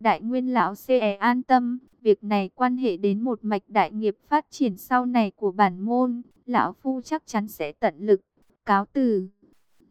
Đại nguyên lão sẽ an tâm, việc này quan hệ đến một mạch đại nghiệp phát triển sau này của bản môn, lão phu chắc chắn sẽ tận lực. Cáo từ.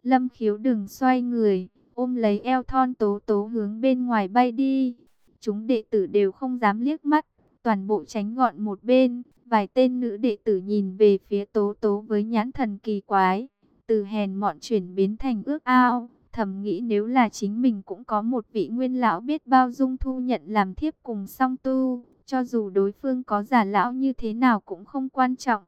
Lâm khiếu đừng xoay người, ôm lấy eo thon tố tố hướng bên ngoài bay đi. Chúng đệ tử đều không dám liếc mắt, toàn bộ tránh gọn một bên. Vài tên nữ đệ tử nhìn về phía tố tố với nhãn thần kỳ quái. Từ hèn mọn chuyển biến thành ước ao, thầm nghĩ nếu là chính mình cũng có một vị nguyên lão biết bao dung thu nhận làm thiếp cùng song tu. Cho dù đối phương có giả lão như thế nào cũng không quan trọng.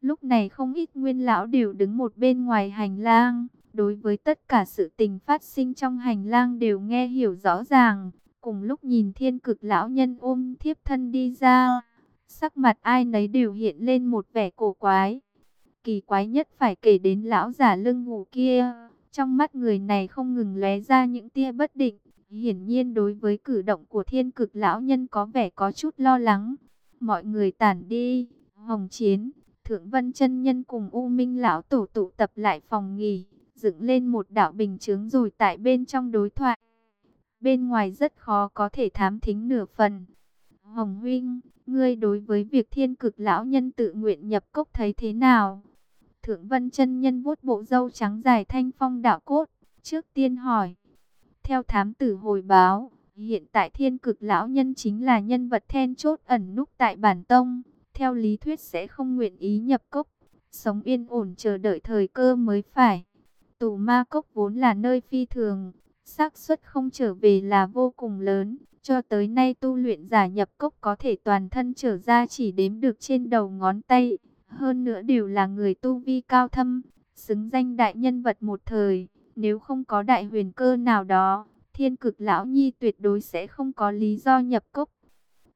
Lúc này không ít nguyên lão đều đứng một bên ngoài hành lang. Đối với tất cả sự tình phát sinh trong hành lang đều nghe hiểu rõ ràng. Cùng lúc nhìn thiên cực lão nhân ôm thiếp thân đi ra. Sắc mặt ai nấy đều hiện lên một vẻ cổ quái. Kỳ quái nhất phải kể đến lão giả lưng ngủ kia. Trong mắt người này không ngừng lóe ra những tia bất định. Hiển nhiên đối với cử động của thiên cực lão nhân có vẻ có chút lo lắng. Mọi người tản đi. Hồng Chiến, Thượng Vân chân Nhân cùng U Minh lão tổ tụ tập lại phòng nghỉ. Dựng lên một đạo bình chướng rồi tại bên trong đối thoại. Bên ngoài rất khó có thể thám thính nửa phần. Hồng Huynh, ngươi đối với việc thiên cực lão nhân tự nguyện nhập cốc thấy thế nào? Thượng Vân chân Nhân vuốt bộ râu trắng dài thanh phong đạo cốt, trước tiên hỏi. Theo thám tử hồi báo, hiện tại thiên cực lão nhân chính là nhân vật then chốt ẩn núp tại bản tông. Theo lý thuyết sẽ không nguyện ý nhập cốc, sống yên ổn chờ đợi thời cơ mới phải. Tù ma cốc vốn là nơi phi thường, xác suất không trở về là vô cùng lớn. Cho tới nay tu luyện giả nhập cốc có thể toàn thân trở ra chỉ đếm được trên đầu ngón tay. Hơn nữa đều là người tu vi cao thâm, xứng danh đại nhân vật một thời. Nếu không có đại huyền cơ nào đó, thiên cực lão nhi tuyệt đối sẽ không có lý do nhập cốc.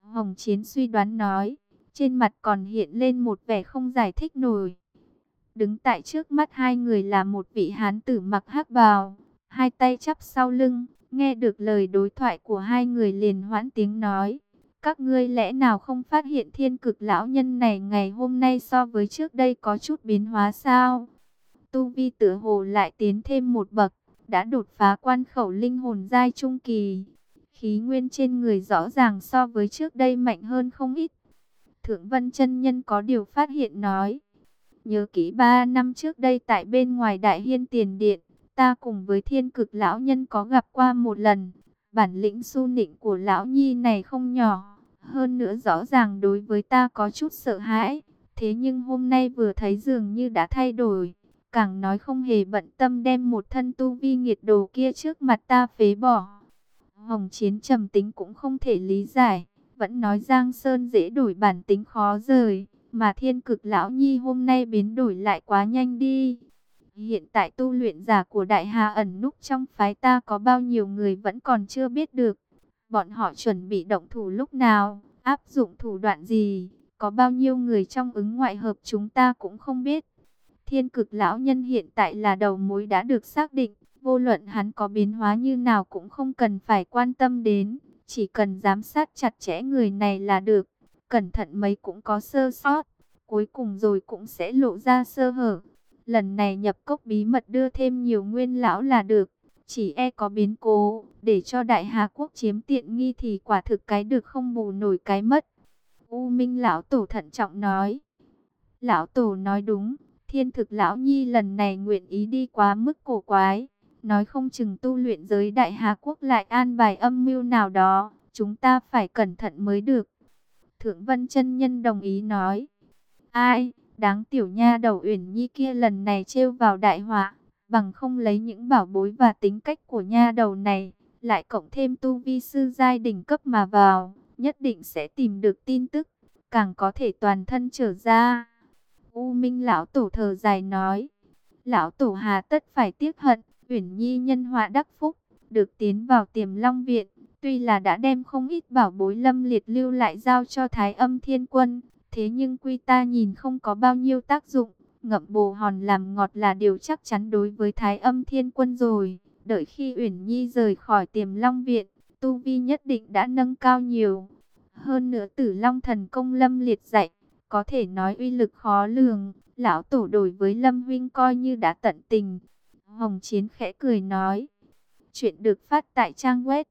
Hồng Chiến suy đoán nói, trên mặt còn hiện lên một vẻ không giải thích nổi. Đứng tại trước mắt hai người là một vị hán tử mặc hắc bào, hai tay chắp sau lưng, nghe được lời đối thoại của hai người liền hoãn tiếng nói. Các ngươi lẽ nào không phát hiện thiên cực lão nhân này ngày hôm nay so với trước đây có chút biến hóa sao? Tu vi tử hồ lại tiến thêm một bậc, đã đột phá quan khẩu linh hồn giai trung kỳ. Khí nguyên trên người rõ ràng so với trước đây mạnh hơn không ít. Thượng Vân chân Nhân có điều phát hiện nói. Nhớ kỹ ba năm trước đây tại bên ngoài Đại Hiên Tiền Điện, ta cùng với thiên cực lão nhân có gặp qua một lần. Bản lĩnh su nịnh của lão nhi này không nhỏ. Hơn nữa rõ ràng đối với ta có chút sợ hãi. Thế nhưng hôm nay vừa thấy dường như đã thay đổi. Càng nói không hề bận tâm đem một thân tu vi nghiệt đồ kia trước mặt ta phế bỏ. Hồng Chiến trầm tính cũng không thể lý giải. Vẫn nói Giang Sơn dễ đổi bản tính khó rời. Mà thiên cực lão nhi hôm nay biến đổi lại quá nhanh đi. Hiện tại tu luyện giả của Đại Hà ẩn núp trong phái ta có bao nhiêu người vẫn còn chưa biết được. Bọn họ chuẩn bị động thủ lúc nào, áp dụng thủ đoạn gì, có bao nhiêu người trong ứng ngoại hợp chúng ta cũng không biết. Thiên cực lão nhân hiện tại là đầu mối đã được xác định, vô luận hắn có biến hóa như nào cũng không cần phải quan tâm đến, chỉ cần giám sát chặt chẽ người này là được, cẩn thận mấy cũng có sơ sót, cuối cùng rồi cũng sẽ lộ ra sơ hở. Lần này nhập cốc bí mật đưa thêm nhiều nguyên lão là được. Chỉ e có biến cố, để cho Đại Hà Quốc chiếm tiện nghi thì quả thực cái được không bù nổi cái mất. U Minh Lão Tổ thận trọng nói. Lão Tổ nói đúng, thiên thực Lão Nhi lần này nguyện ý đi quá mức cổ quái. Nói không chừng tu luyện giới Đại Hà Quốc lại an bài âm mưu nào đó, chúng ta phải cẩn thận mới được. Thượng Vân chân Nhân đồng ý nói. Ai, Đáng tiểu nha đầu Uyển Nhi kia lần này trêu vào đại họa, bằng không lấy những bảo bối và tính cách của nha đầu này, lại cộng thêm tu vi sư giai đỉnh cấp mà vào, nhất định sẽ tìm được tin tức, càng có thể toàn thân trở ra. U Minh lão tổ thờ dài nói, lão tổ hà tất phải tiếc hận, Uyển Nhi nhân họa đắc phúc, được tiến vào Tiềm Long viện, tuy là đã đem không ít bảo bối lâm liệt lưu lại giao cho Thái Âm Thiên Quân, Thế nhưng quy ta nhìn không có bao nhiêu tác dụng, ngậm bồ hòn làm ngọt là điều chắc chắn đối với Thái âm thiên quân rồi. Đợi khi Uyển Nhi rời khỏi tiềm long viện, Tu Vi nhất định đã nâng cao nhiều. Hơn nữa tử long thần công lâm liệt dạy, có thể nói uy lực khó lường. Lão tổ đổi với Lâm Huynh coi như đã tận tình. Hồng Chiến khẽ cười nói. Chuyện được phát tại trang web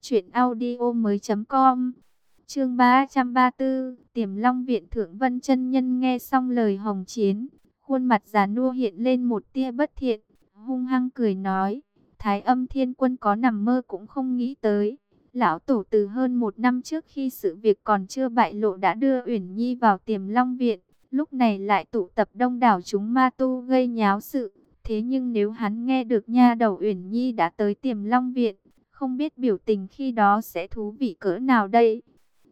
Chuyện audio mới com Chương 334 Tiềm Long Viện Thượng Vân chân Nhân nghe xong lời hồng chiến Khuôn mặt già nua hiện lên một tia bất thiện Hung hăng cười nói Thái âm thiên quân có nằm mơ cũng không nghĩ tới Lão Tổ từ hơn một năm trước khi sự việc còn chưa bại lộ đã đưa Uyển Nhi vào tiềm long viện. Lúc này lại tụ tập đông đảo chúng ma tu gây nháo sự. Thế nhưng nếu hắn nghe được nha đầu Uyển Nhi đã tới tiềm long viện, không biết biểu tình khi đó sẽ thú vị cỡ nào đây.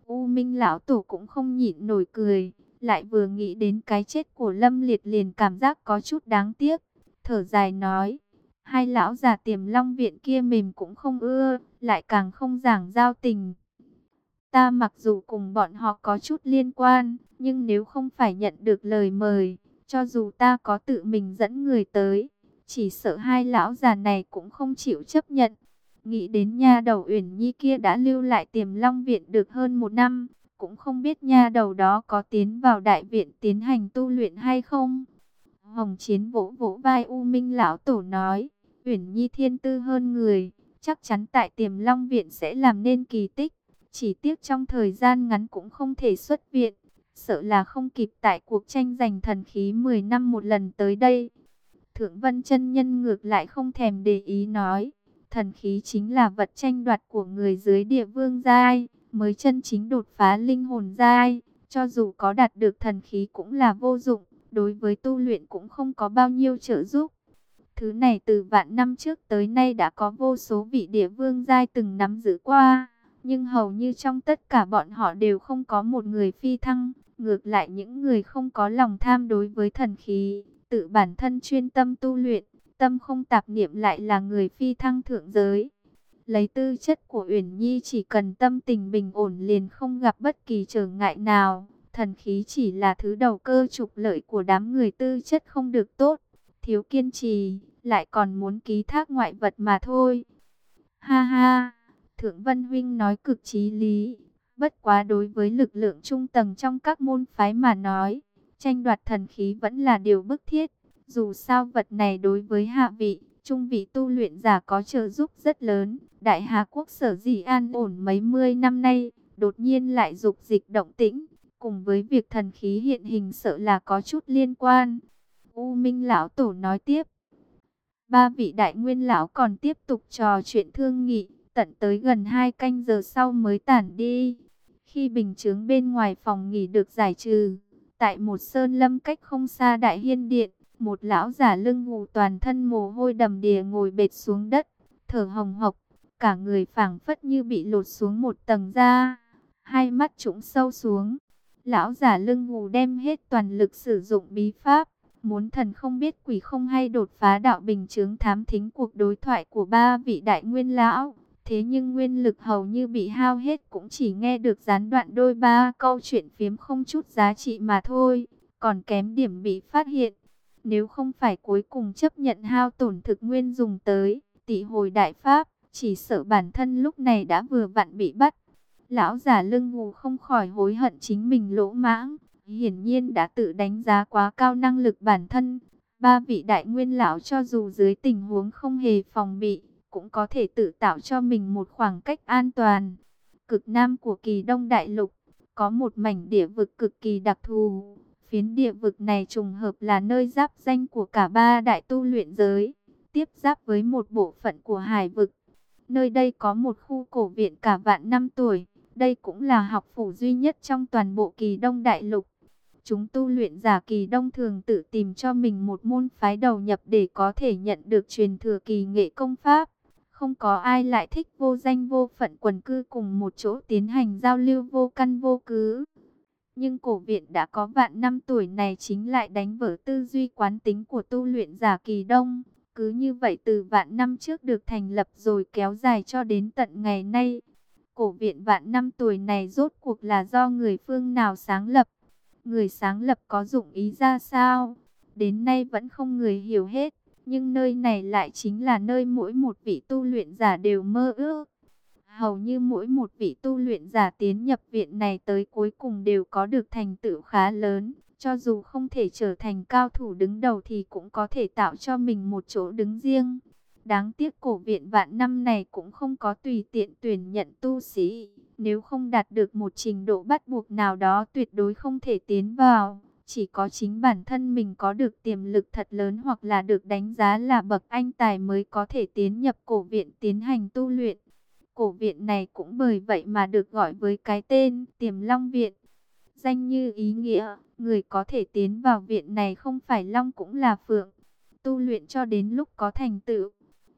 U Minh Lão Tổ cũng không nhịn nổi cười, lại vừa nghĩ đến cái chết của Lâm Liệt liền cảm giác có chút đáng tiếc. Thở dài nói, hai lão già tiềm long viện kia mềm cũng không ưa, lại càng không giảng giao tình. Ta mặc dù cùng bọn họ có chút liên quan, nhưng nếu không phải nhận được lời mời, cho dù ta có tự mình dẫn người tới, chỉ sợ hai lão già này cũng không chịu chấp nhận. Nghĩ đến nha đầu Uyển Nhi kia đã lưu lại tiềm long viện được hơn một năm, cũng không biết nha đầu đó có tiến vào đại viện tiến hành tu luyện hay không. Hồng Chiến vỗ vỗ vai U Minh lão tổ nói, Uyển Nhi thiên tư hơn người, chắc chắn tại tiềm long viện sẽ làm nên kỳ tích. Chỉ tiếc trong thời gian ngắn cũng không thể xuất viện, sợ là không kịp tại cuộc tranh giành thần khí 10 năm một lần tới đây. Thượng Vân chân Nhân ngược lại không thèm để ý nói, thần khí chính là vật tranh đoạt của người dưới địa vương giai, mới chân chính đột phá linh hồn giai, cho dù có đạt được thần khí cũng là vô dụng, đối với tu luyện cũng không có bao nhiêu trợ giúp. Thứ này từ vạn năm trước tới nay đã có vô số vị địa vương giai từng nắm giữ qua, nhưng hầu như trong tất cả bọn họ đều không có một người phi thăng, ngược lại những người không có lòng tham đối với thần khí, tự bản thân chuyên tâm tu luyện, tâm không tạp niệm lại là người phi thăng thượng giới. Lấy tư chất của Uyển Nhi chỉ cần tâm tình bình ổn liền không gặp bất kỳ trở ngại nào. Thần khí chỉ là thứ đầu cơ trục lợi của đám người tư chất không được tốt thiếu kiên trì, lại còn muốn ký thác ngoại vật mà thôi. Ha ha, Thượng Vân Huynh nói cực trí lý, bất quá đối với lực lượng trung tầng trong các môn phái mà nói, tranh đoạt thần khí vẫn là điều bức thiết. Dù sao vật này đối với hạ vị, trung vị tu luyện giả có trợ giúp rất lớn. Đại Hà Quốc sở dĩ an ổn mấy mươi năm nay, đột nhiên lại dục dịch động tĩnh, cùng với việc thần khí hiện hình sợ là có chút liên quan. U Minh Lão Tổ nói tiếp. Ba vị đại nguyên lão còn tiếp tục trò chuyện thương nghị, tận tới gần hai canh giờ sau mới tản đi. Khi bình chướng bên ngoài phòng nghỉ được giải trừ, tại một sơn lâm cách không xa đại hiên điện, một lão giả lưng ngủ toàn thân mồ hôi đầm đìa ngồi bệt xuống đất, thở hồng hộc, cả người phảng phất như bị lột xuống một tầng da, hai mắt trũng sâu xuống. Lão giả lưng ngủ đem hết toàn lực sử dụng bí pháp, muốn thần không biết quỷ không hay đột phá đạo bình chứng thám thính cuộc đối thoại của ba vị đại nguyên lão. Thế nhưng nguyên lực hầu như bị hao hết cũng chỉ nghe được gián đoạn đôi ba câu chuyện phiếm không chút giá trị mà thôi, còn kém điểm bị phát hiện. Nếu không phải cuối cùng chấp nhận hao tổn thực nguyên dùng tới, tỷ hồi đại pháp, chỉ sợ bản thân lúc này đã vừa vặn bị bắt. Lão giả lưng ngù không khỏi hối hận chính mình lỗ mãng, hiển nhiên đã tự đánh giá quá cao năng lực bản thân. Ba vị đại nguyên lão cho dù dưới tình huống không hề phòng bị, cũng có thể tự tạo cho mình một khoảng cách an toàn. Cực nam của kỳ đông đại lục, có một mảnh địa vực cực kỳ đặc thù. Phiến địa vực này trùng hợp là nơi giáp danh của cả ba đại tu luyện giới, tiếp giáp với một bộ phận của hải vực. Nơi đây có một khu cổ viện cả vạn năm tuổi, đây cũng là học phủ duy nhất trong toàn bộ kỳ đông đại lục. Chúng tu luyện giả kỳ đông thường tự tìm cho mình một môn phái đầu nhập để có thể nhận được truyền thừa kỳ nghệ công pháp. Không có ai lại thích vô danh vô phận quần cư cùng một chỗ tiến hành giao lưu vô căn vô cứ. Nhưng cổ viện đã có vạn năm tuổi này chính lại đánh vỡ tư duy quán tính của tu luyện giả kỳ đông. Cứ như vậy từ vạn năm trước được thành lập rồi kéo dài cho đến tận ngày nay. Cổ viện vạn năm tuổi này rốt cuộc là do người phương nào sáng lập? Người sáng lập có dụng ý ra sao? Đến nay vẫn không người hiểu hết. Nhưng nơi này lại chính là nơi mỗi một vị tu luyện giả đều mơ ước. Hầu như mỗi một vị tu luyện giả tiến nhập viện này tới cuối cùng đều có được thành tựu khá lớn. Cho dù không thể trở thành cao thủ đứng đầu thì cũng có thể tạo cho mình một chỗ đứng riêng. Đáng tiếc cổ viện vạn năm này cũng không có tùy tiện tuyển nhận tu sĩ. Nếu không đạt được một trình độ bắt buộc nào đó tuyệt đối không thể tiến vào. Chỉ có chính bản thân mình có được tiềm lực thật lớn hoặc là được đánh giá là bậc anh tài mới có thể tiến nhập cổ viện tiến hành tu luyện. Cổ viện này cũng bởi vậy mà được gọi với cái tên Tiềm Long Viện. Danh như ý nghĩa, người có thể tiến vào viện này không phải Long cũng là Phượng. Tu luyện cho đến lúc có thành tựu,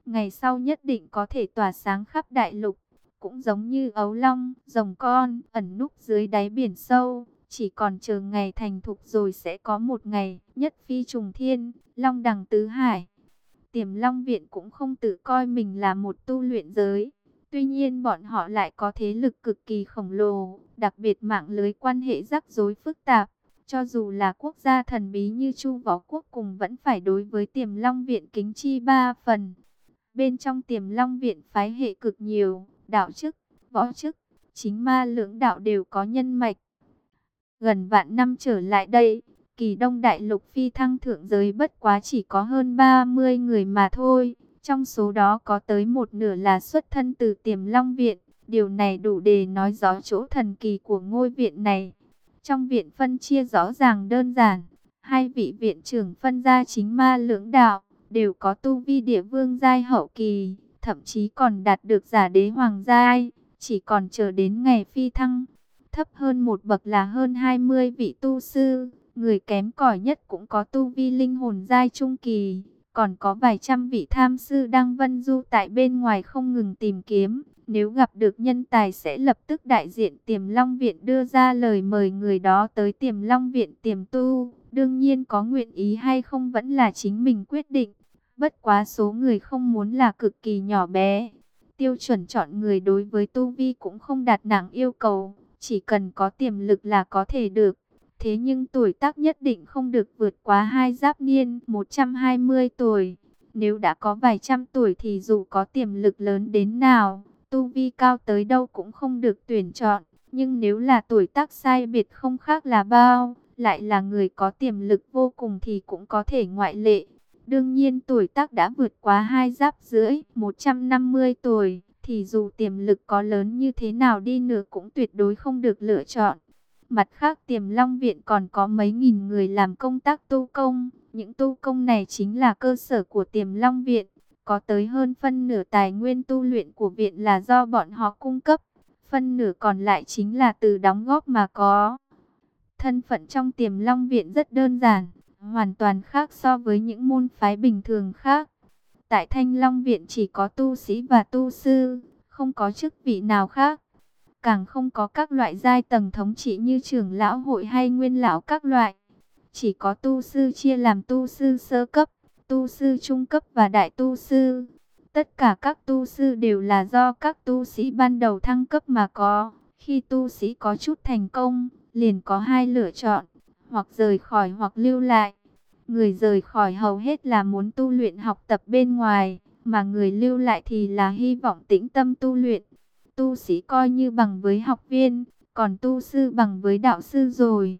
ngày sau nhất định có thể tỏa sáng khắp đại lục. Cũng giống như ấu long, rồng con, ẩn núp dưới đáy biển sâu, chỉ còn chờ ngày thành thục rồi sẽ có một ngày, nhất phi trùng thiên, long đằng tứ hải. Tiềm Long Viện cũng không tự coi mình là một tu luyện giới. Tuy nhiên bọn họ lại có thế lực cực kỳ khổng lồ, đặc biệt mạng lưới quan hệ rắc rối phức tạp. Cho dù là quốc gia thần bí như Chu Võ Quốc cùng vẫn phải đối với Tiềm Long Viện kính chi ba phần. Bên trong Tiềm Long Viện phái hệ cực nhiều, đạo chức, võ chức, chính ma lưỡng đạo đều có nhân mạch. Gần vạn năm trở lại đây, kỳ đông đại lục phi thăng thượng giới bất quá chỉ có hơn 30 người mà thôi. Trong số đó có tới một nửa là xuất thân từ tiềm long viện. Điều này đủ để nói rõ chỗ thần kỳ của ngôi viện này. Trong viện phân chia rõ ràng đơn giản. Hai vị viện trưởng phân ra chính ma lưỡng đạo. Đều có tu vi địa vương giai hậu kỳ. Thậm chí còn đạt được giả đế hoàng giai. Chỉ còn chờ đến ngày phi thăng. Thấp hơn một bậc là hơn 20 vị tu sư. Người kém cỏi nhất cũng có tu vi linh hồn giai trung kỳ còn có vài trăm vị tham sư đang vân du tại bên ngoài không ngừng tìm kiếm. Nếu gặp được nhân tài sẽ lập tức đại diện tiềm long viện đưa ra lời mời người đó tới tiềm long viện tiềm tu. Đương nhiên có nguyện ý hay không vẫn là chính mình quyết định. Bất quá số người không muốn là cực kỳ nhỏ bé. Tiêu chuẩn chọn người đối với tu vi cũng không đạt nặng yêu cầu. Chỉ cần có tiềm lực là có thể được. Thế nhưng tuổi tác nhất định không được vượt quá hai giáp niên 120 tuổi. Nếu đã có vài trăm tuổi thì dù có tiềm lực lớn đến nào, tu vi cao tới đâu cũng không được tuyển chọn. Nhưng nếu là tuổi tác sai biệt không khác là bao, lại là người có tiềm lực vô cùng thì cũng có thể ngoại lệ. Đương nhiên tuổi tác đã vượt quá hai giáp rưỡi, 150 tuổi, thì dù tiềm lực có lớn như thế nào đi nữa cũng tuyệt đối không được lựa chọn. Mặt khác tiềm long viện còn có mấy nghìn người làm công tác tu công. Những tu công này chính là cơ sở của tiềm long viện. Có tới hơn phân nửa tài nguyên tu luyện của viện là do bọn họ cung cấp. Phân nửa còn lại chính là từ đóng góp mà có. Thân phận trong tiềm long viện rất đơn giản. Hoàn toàn khác so với những môn phái bình thường khác. Tại Thanh Long Viện chỉ có tu sĩ và tu sư, không có chức vị nào khác càng không có các loại giai tầng thống trị như trưởng lão hội hay nguyên lão các loại. Chỉ có tu sư chia làm tu sư sơ cấp, tu sư trung cấp và đại tu sư. Tất cả các tu sư đều là do các tu sĩ ban đầu thăng cấp mà có. Khi tu sĩ có chút thành công, liền có hai lựa chọn, hoặc rời khỏi hoặc lưu lại. Người rời khỏi hầu hết là muốn tu luyện học tập bên ngoài, mà người lưu lại thì là hy vọng tĩnh tâm tu luyện tu sĩ coi như bằng với học viên, còn tu sư bằng với đạo sư rồi.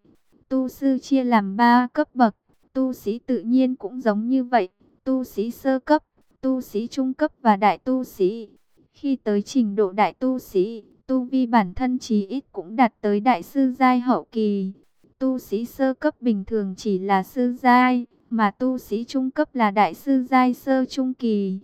Tu sư chia làm ba cấp bậc, tu sĩ tự nhiên cũng giống như vậy, tu sĩ sơ cấp, tu sĩ trung cấp và đại tu sĩ. Khi tới trình độ đại tu sĩ, tu vi bản thân chí ít cũng đạt tới đại sư giai hậu kỳ. Tu sĩ sơ cấp bình thường chỉ là sư giai, mà tu sĩ trung cấp là đại sư giai sơ trung kỳ.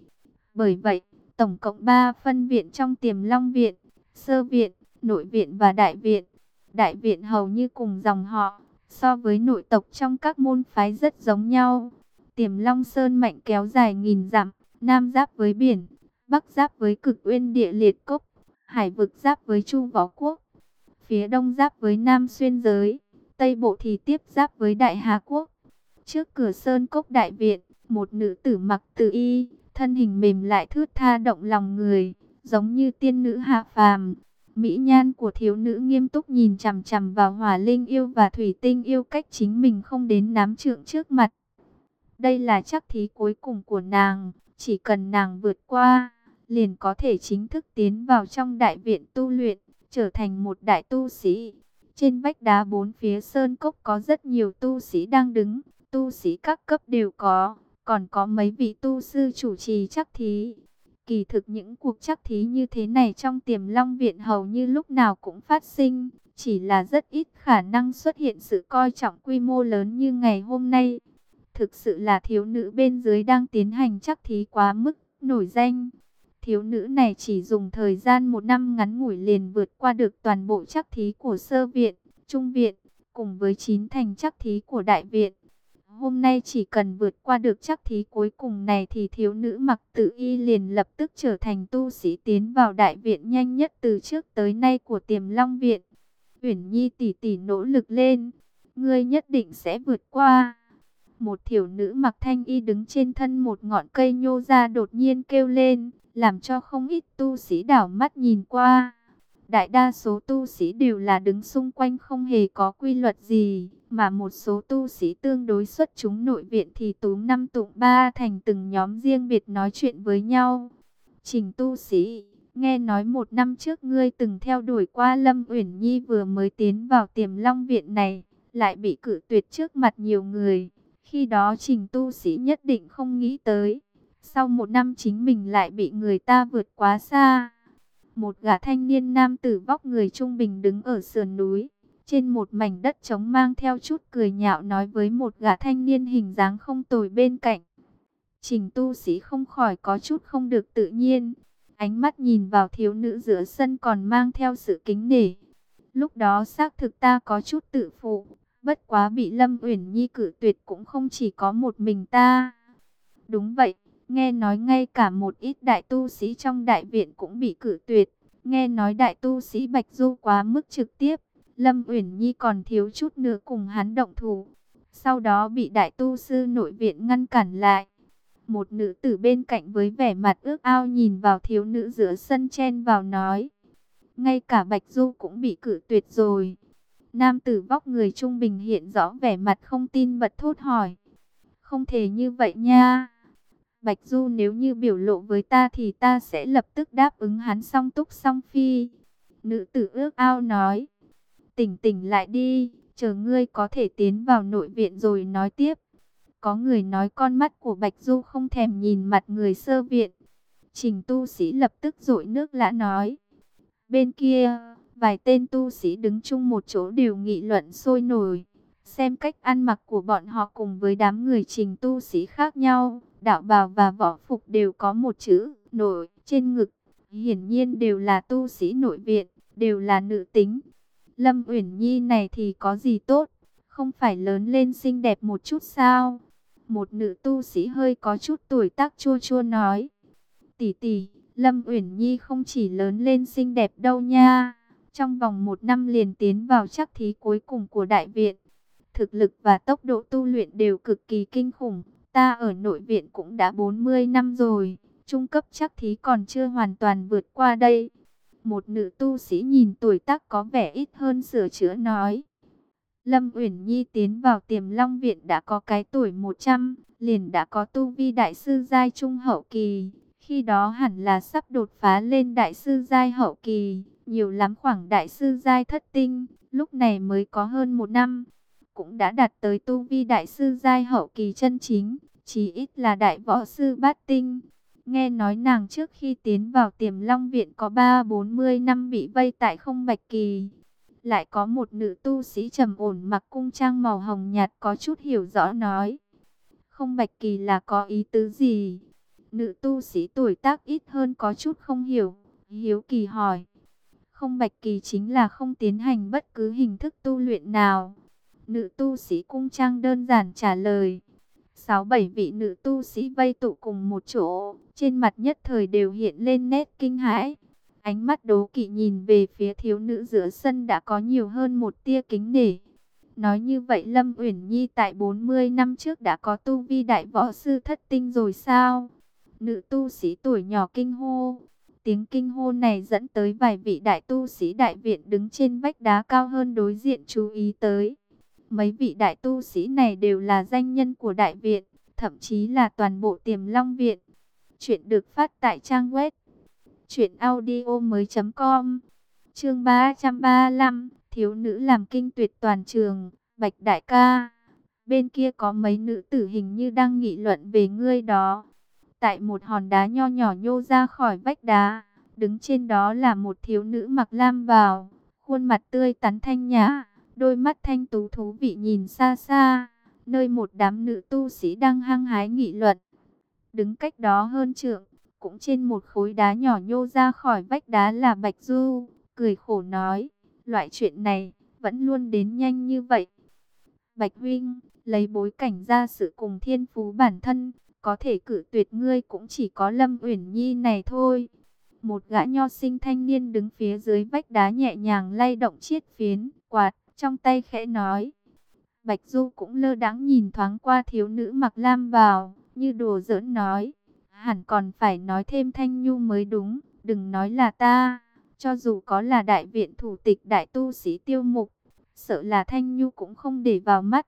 Bởi vậy, tổng cộng 3 phân viện trong tiềm long viện, sơ viện, nội viện và đại viện. Đại viện hầu như cùng dòng họ, so với nội tộc trong các môn phái rất giống nhau. Tiềm long sơn mạnh kéo dài nghìn dặm, nam giáp với biển, bắc giáp với cực uyên địa liệt cốc, hải vực giáp với chu võ quốc, phía đông giáp với nam xuyên giới, tây bộ thì tiếp giáp với đại hà quốc. Trước cửa sơn cốc đại viện, một nữ tử mặc tử y, thân hình mềm lại thướt tha động lòng người, giống như tiên nữ hạ phàm. Mỹ nhan của thiếu nữ nghiêm túc nhìn chằm chằm vào hỏa linh yêu và thủy tinh yêu cách chính mình không đến nắm trượng trước mặt. Đây là chắc thí cuối cùng của nàng, chỉ cần nàng vượt qua, liền có thể chính thức tiến vào trong đại viện tu luyện, trở thành một đại tu sĩ. Trên vách đá bốn phía sơn cốc có rất nhiều tu sĩ đang đứng, tu sĩ các cấp đều có, còn có mấy vị tu sư chủ trì chắc thí. Kỳ thực những cuộc chắc thí như thế này trong tiềm long viện hầu như lúc nào cũng phát sinh, chỉ là rất ít khả năng xuất hiện sự coi trọng quy mô lớn như ngày hôm nay. Thực sự là thiếu nữ bên dưới đang tiến hành chắc thí quá mức nổi danh. Thiếu nữ này chỉ dùng thời gian một năm ngắn ngủi liền vượt qua được toàn bộ chắc thí của sơ viện, trung viện, cùng với chín thành chắc thí của đại viện. Hôm nay chỉ cần vượt qua được chắc thí cuối cùng này thì thiếu nữ mặc tự y liền lập tức trở thành tu sĩ tiến vào đại viện nhanh nhất từ trước tới nay của tiềm long viện. Uyển Nhi tỷ tỷ nỗ lực lên, ngươi nhất định sẽ vượt qua. Một thiểu nữ mặc thanh y đứng trên thân một ngọn cây nhô ra đột nhiên kêu lên, làm cho không ít tu sĩ đảo mắt nhìn qua. Đại đa số tu sĩ đều là đứng xung quanh không hề có quy luật gì, mà một số tu sĩ tương đối xuất chúng nội viện thì túm năm tụng ba thành từng nhóm riêng biệt nói chuyện với nhau. Trình tu sĩ, nghe nói một năm trước ngươi từng theo đuổi qua Lâm Uyển Nhi vừa mới tiến vào tiềm long viện này, lại bị cử tuyệt trước mặt nhiều người. Khi đó trình tu sĩ nhất định không nghĩ tới, sau một năm chính mình lại bị người ta vượt quá xa. Một gã thanh niên nam tử vóc người trung bình đứng ở sườn núi, trên một mảnh đất trống mang theo chút cười nhạo nói với một gã thanh niên hình dáng không tồi bên cạnh. Trình tu sĩ không khỏi có chút không được tự nhiên, ánh mắt nhìn vào thiếu nữ giữa sân còn mang theo sự kính nể. Lúc đó xác thực ta có chút tự phụ, bất quá bị Lâm Uyển Nhi cử tuyệt cũng không chỉ có một mình ta. Đúng vậy, Nghe nói ngay cả một ít đại tu sĩ trong đại viện cũng bị cử tuyệt. Nghe nói đại tu sĩ Bạch Du quá mức trực tiếp. Lâm Uyển Nhi còn thiếu chút nữa cùng hắn động thủ. Sau đó bị đại tu sư nội viện ngăn cản lại. Một nữ tử bên cạnh với vẻ mặt ước ao nhìn vào thiếu nữ giữa sân chen vào nói. Ngay cả Bạch Du cũng bị cử tuyệt rồi. Nam tử vóc người trung bình hiện rõ vẻ mặt không tin bật thốt hỏi. Không thể như vậy nha. Bạch Du nếu như biểu lộ với ta thì ta sẽ lập tức đáp ứng hắn song túc song phi. Nữ tử ước ao nói. Tỉnh tỉnh lại đi, chờ ngươi có thể tiến vào nội viện rồi nói tiếp. Có người nói con mắt của Bạch Du không thèm nhìn mặt người sơ viện. Trình tu sĩ lập tức dội nước lã nói. Bên kia, vài tên tu sĩ đứng chung một chỗ đều nghị luận sôi nổi. Xem cách ăn mặc của bọn họ cùng với đám người trình tu sĩ khác nhau đạo bào và võ phục đều có một chữ nội trên ngực, hiển nhiên đều là tu sĩ nội viện, đều là nữ tính. Lâm Uyển Nhi này thì có gì tốt, không phải lớn lên xinh đẹp một chút sao? Một nữ tu sĩ hơi có chút tuổi tác chua chua nói. Tỷ tỷ, Lâm Uyển Nhi không chỉ lớn lên xinh đẹp đâu nha. Trong vòng một năm liền tiến vào chắc thí cuối cùng của đại viện. Thực lực và tốc độ tu luyện đều cực kỳ kinh khủng. Ta ở nội viện cũng đã 40 năm rồi, trung cấp chắc thí còn chưa hoàn toàn vượt qua đây. Một nữ tu sĩ nhìn tuổi tác có vẻ ít hơn sửa chữa nói. Lâm Uyển Nhi tiến vào tiềm long viện đã có cái tuổi 100, liền đã có tu vi đại sư giai trung hậu kỳ. Khi đó hẳn là sắp đột phá lên đại sư giai hậu kỳ, nhiều lắm khoảng đại sư giai thất tinh, lúc này mới có hơn một năm cũng đã đạt tới tu vi đại sư giai hậu kỳ chân chính, chỉ ít là đại võ sư bát tinh. Nghe nói nàng trước khi tiến vào tiềm long viện có ba, bốn mươi năm bị vây tại không bạch kỳ. Lại có một nữ tu sĩ trầm ổn mặc cung trang màu hồng nhạt có chút hiểu rõ nói. Không bạch kỳ là có ý tứ gì? Nữ tu sĩ tuổi tác ít hơn có chút không hiểu. Hiếu kỳ hỏi. Không bạch kỳ chính là không tiến hành bất cứ hình thức tu luyện nào Nữ tu sĩ cung trang đơn giản trả lời. Sáu bảy vị nữ tu sĩ vây tụ cùng một chỗ, trên mặt nhất thời đều hiện lên nét kinh hãi. Ánh mắt đố kỵ nhìn về phía thiếu nữ giữa sân đã có nhiều hơn một tia kính nể. Nói như vậy Lâm Uyển Nhi tại 40 năm trước đã có tu vi đại võ sư thất tinh rồi sao? Nữ tu sĩ tuổi nhỏ kinh hô. Tiếng kinh hô này dẫn tới vài vị đại tu sĩ đại viện đứng trên vách đá cao hơn đối diện chú ý tới. Mấy vị đại tu sĩ này đều là danh nhân của đại viện, thậm chí là toàn bộ tiềm long viện. Chuyện được phát tại trang web truyệnaudiomoi.com. Chương 335, thiếu nữ làm kinh tuyệt toàn trường, Bạch đại ca. Bên kia có mấy nữ tử hình như đang nghị luận về ngươi đó. Tại một hòn đá nho nhỏ nhô ra khỏi vách đá, đứng trên đó là một thiếu nữ mặc lam bào, khuôn mặt tươi tắn thanh nhã, đôi mắt thanh tú thú vị nhìn xa xa, nơi một đám nữ tu sĩ đang hăng hái nghị luận. Đứng cách đó hơn trượng, cũng trên một khối đá nhỏ nhô ra khỏi vách đá là Bạch Du, cười khổ nói, loại chuyện này vẫn luôn đến nhanh như vậy. Bạch Huynh, lấy bối cảnh ra sự cùng thiên phú bản thân, có thể cử tuyệt ngươi cũng chỉ có Lâm Uyển Nhi này thôi. Một gã nho sinh thanh niên đứng phía dưới vách đá nhẹ nhàng lay động chiếc phiến, quạt, trong tay khẽ nói. Bạch Du cũng lơ đãng nhìn thoáng qua thiếu nữ mặc lam bào, như đùa giỡn nói. Hẳn còn phải nói thêm Thanh Nhu mới đúng, đừng nói là ta. Cho dù có là đại viện thủ tịch đại tu sĩ tiêu mục, sợ là Thanh Nhu cũng không để vào mắt.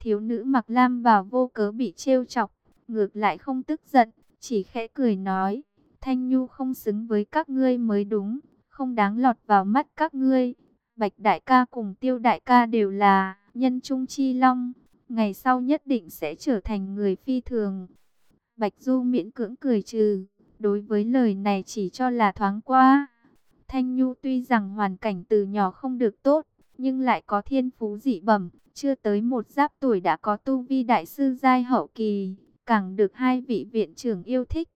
Thiếu nữ mặc lam bào vô cớ bị trêu chọc, ngược lại không tức giận, chỉ khẽ cười nói. Thanh Nhu không xứng với các ngươi mới đúng, không đáng lọt vào mắt các ngươi. Bạch đại ca cùng tiêu đại ca đều là nhân trung chi long, ngày sau nhất định sẽ trở thành người phi thường. Bạch Du miễn cưỡng cười trừ, đối với lời này chỉ cho là thoáng qua. Thanh Nhu tuy rằng hoàn cảnh từ nhỏ không được tốt, nhưng lại có thiên phú dị bẩm, chưa tới một giáp tuổi đã có tu vi đại sư giai hậu kỳ, càng được hai vị viện trưởng yêu thích.